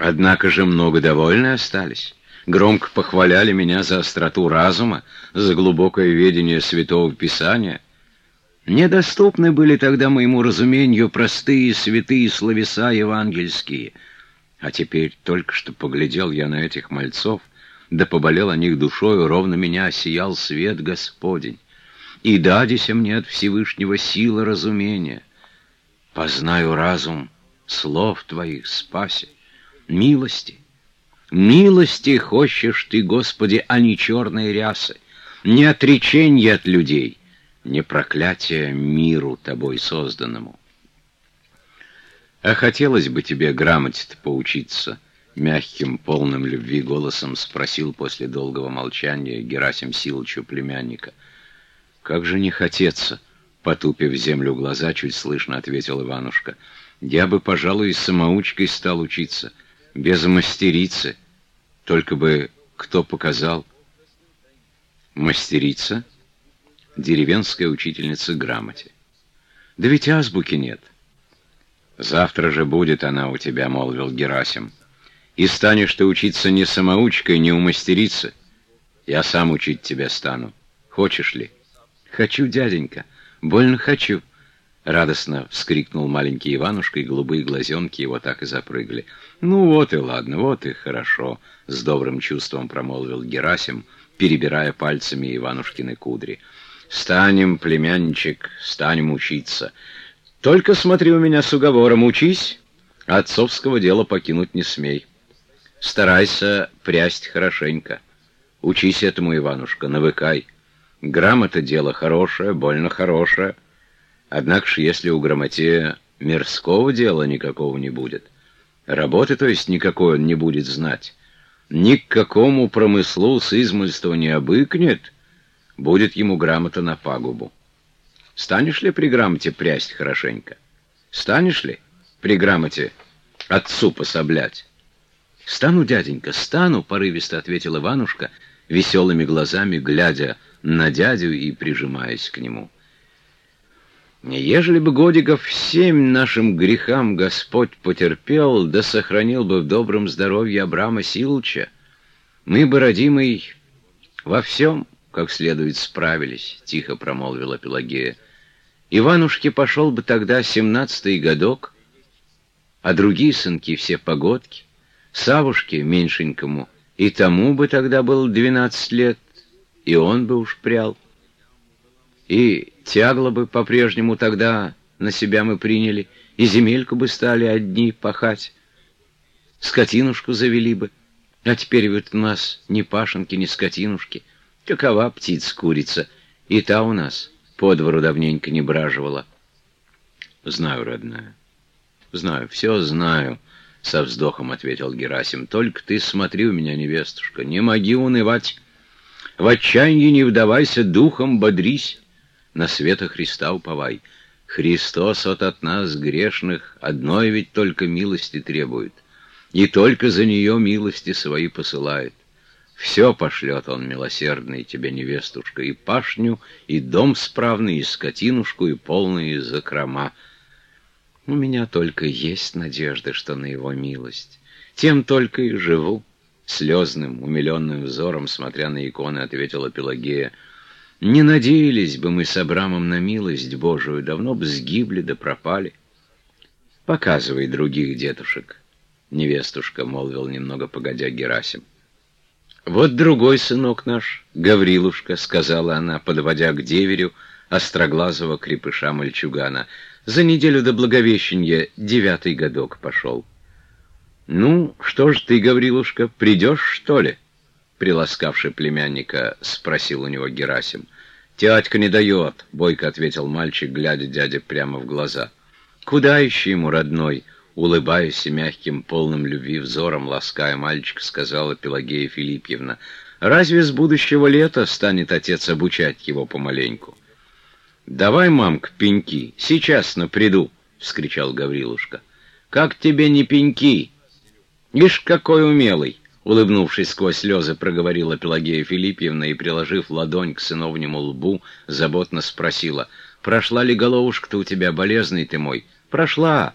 Однако же много довольны остались. Громко похваляли меня за остроту разума, за глубокое ведение Святого Писания. Недоступны были тогда моему разумению простые святые словеса евангельские. А теперь только что поглядел я на этих мальцов, да поболел о них душою, ровно меня осиял свет Господень. И дадися мне от Всевышнего сила разумения. Познаю разум слов Твоих, спаси, милости. Милости хочешь Ты, Господи, а не черные рясы, не отреченье от людей, не проклятие миру Тобой созданному. А хотелось бы тебе грамоте-то поучиться — Мягким, полным любви голосом спросил после долгого молчания Герасим Силычу племянника. «Как же не хотеться?» — потупив землю глаза, чуть слышно ответил Иванушка. «Я бы, пожалуй, самоучкой стал учиться, без мастерицы. Только бы кто показал?» «Мастерица?» «Деревенская учительница грамоте». «Да ведь азбуки нет». «Завтра же будет она у тебя», — молвил Герасим. И станешь ты учиться не самоучкой, не у мастерицы. Я сам учить тебя стану. Хочешь ли? Хочу, дяденька. Больно хочу. Радостно вскрикнул маленький Иванушка, и голубые глазенки его так и запрыгали. «Ну вот и ладно, вот и хорошо», — с добрым чувством промолвил Герасим, перебирая пальцами Иванушкины кудри. «Станем, племянничек, станем учиться. Только смотри у меня с уговором, учись, отцовского дела покинуть не смей». Старайся прясть хорошенько. Учись этому, Иванушка, навыкай. Грамота — дело хорошее, больно хорошее. Однако ж, если у грамотея мирского дела никакого не будет, работы, то есть, никакой он не будет знать, ни к какому промыслу с измольства не обыкнет, будет ему грамота на пагубу. Станешь ли при грамоте прясть хорошенько? Станешь ли при грамоте отцу пособлять? «Стану, дяденька, стану!» — порывисто ответил Иванушка, веселыми глазами глядя на дядю и прижимаясь к нему. Ежели бы годиков семь нашим грехам Господь потерпел, да сохранил бы в добром здоровье Абрама Силча, мы бы, родимый, во всем как следует справились, — тихо промолвила Пелагея. Иванушке пошел бы тогда семнадцатый годок, а другие сынки все погодки. Савушке, меньшенькому, и тому бы тогда было двенадцать лет, и он бы уж прял. И тягло бы по-прежнему тогда на себя мы приняли, и земельку бы стали одни пахать, скотинушку завели бы. А теперь вот у нас ни пашенки, ни скотинушки. Какова птица-курица, и та у нас по двору давненько не браживала. Знаю, родная, знаю, все знаю, —— со вздохом ответил Герасим. «Только ты смотри у меня, невестушка, не моги унывать. В отчаянии не вдавайся, духом бодрись, на света Христа уповай. Христос от от нас, грешных, одной ведь только милости требует, и только за нее милости свои посылает. Все пошлет он, милосердный, тебе, невестушка, и пашню, и дом справный, и скотинушку, и полные закрома». У меня только есть надежда, что на его милость. Тем только и живу. Слезным, умиленным взором, смотря на иконы, ответила Пелагея. Не надеялись бы мы с Абрамом на милость Божию, давно бы сгибли да пропали. Показывай других дедушек, невестушка, молвил немного погодя Герасим. Вот другой сынок наш, Гаврилушка, сказала она, подводя к деверю остроглазого крепыша-мальчугана — за неделю до Благовещения девятый годок пошел. «Ну, что ж ты, Гаврилушка, придешь, что ли?» Приласкавший племянника, спросил у него Герасим. «Тятька не дает», — бойко ответил мальчик, глядя дяде прямо в глаза. «Куда ищи ему, родной?» Улыбаясь и мягким, полным любви взором, лаская мальчика, сказала Пелагея Филипьевна. «Разве с будущего лета станет отец обучать его помаленьку?» «Давай, мамка, пеньки, сейчас на приду!» — вскричал Гаврилушка. «Как тебе не пеньки? Ишь, какой умелый!» Улыбнувшись сквозь слезы, проговорила Пелагея Филиппьевна и, приложив ладонь к сыновнему лбу, заботно спросила, «Прошла ли головушка-то у тебя, болезный ты мой?» «Прошла!»